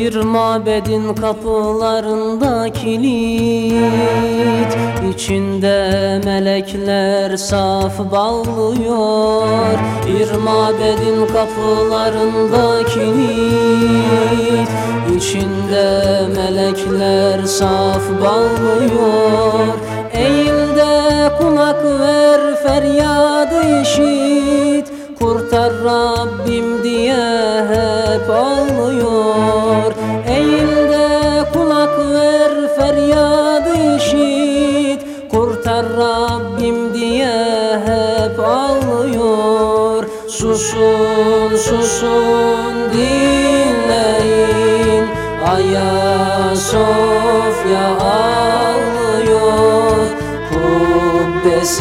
Bir mabedin kapılarında kilit. İçinde melekler saf bağlıyor. Bir mabedin kapılarında kilit. İçinde melekler saf bağlıyor. Eğil de kulak ver feryadı işit. Kurtar Rabbim diye hep ağlıyor Susun susun dinleyin. Aya Sofya ağlıyor Kubbesinde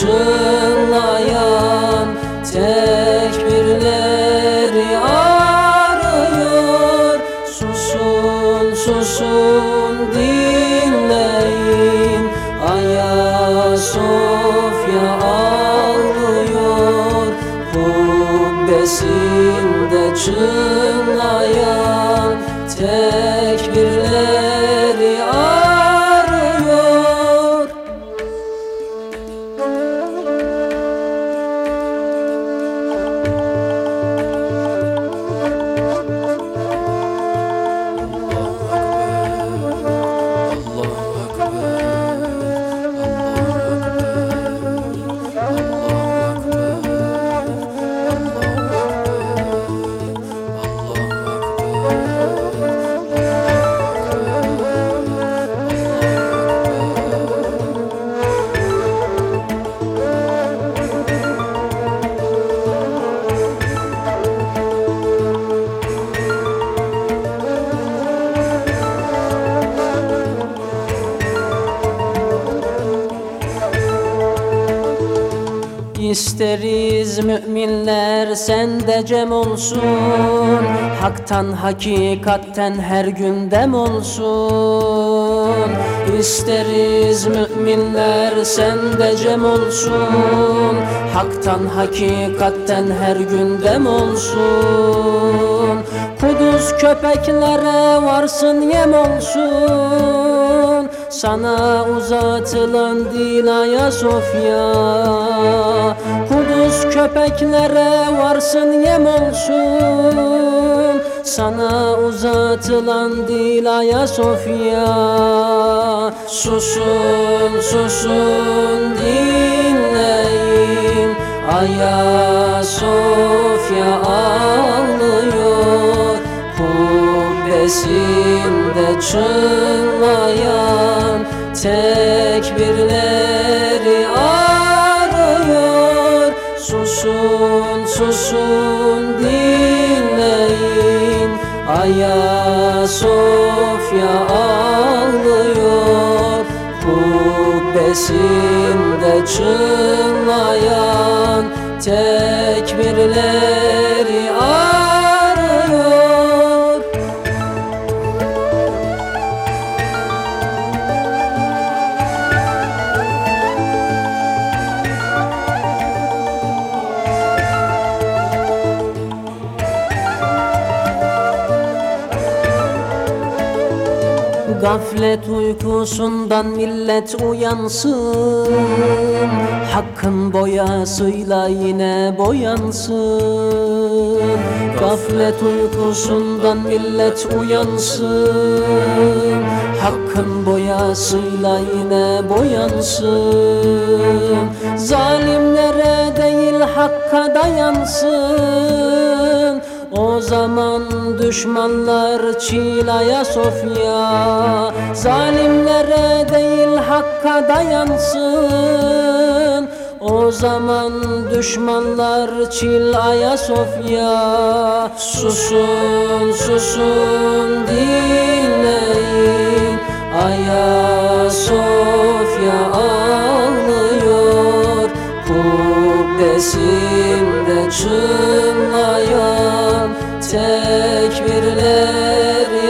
çınlayan tekbirleri arıyor. Susun susun dinleyin. Aya Sofya ağlıyor Kubbesinde çınlayan tekbirleri İsteriz müminler sende cem olsun. Haktan hakikatten her gündem olsun. İsteriz müminler sende cem olsun. Haktan hakikatten her gündem olsun. Kuduz köpeklere varsın yem olsun Sana uzatılan dil Ayasofya Kuduz köpeklere varsın yem olsun. Sana uzatılan dil Ayasofya Susun susun dinleyin Ayasofya ağlıyor Kubbesinde çınlayan tekbirleri arıyor. Susun susun dinleyin. Ayasofya ağlıyor. Kubbesinde çınlayan tekbirleri arıyor Gaflet uykusundan millet uyansın. Hakkın boyasıyla yine boyansın. Gaflet uykusundan millet uyansın. Hakkın boyasıyla yine boyansın. Zalimlere değil hakka dayansın o zaman düşmanlar çilaya sofya Zalimlere değil hakka dayansın. O zaman düşmanlar çilaya sofya Susun susun dinleyin Aya Kubbesinde çınlayan tekbirleri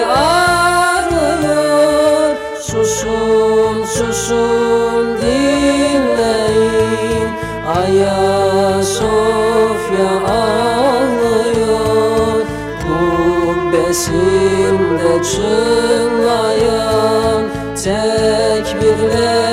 arıyor. Susun susun dinleyin. Aya Sofya ağlıyor. Kubbesinde çınlayan Tekbirle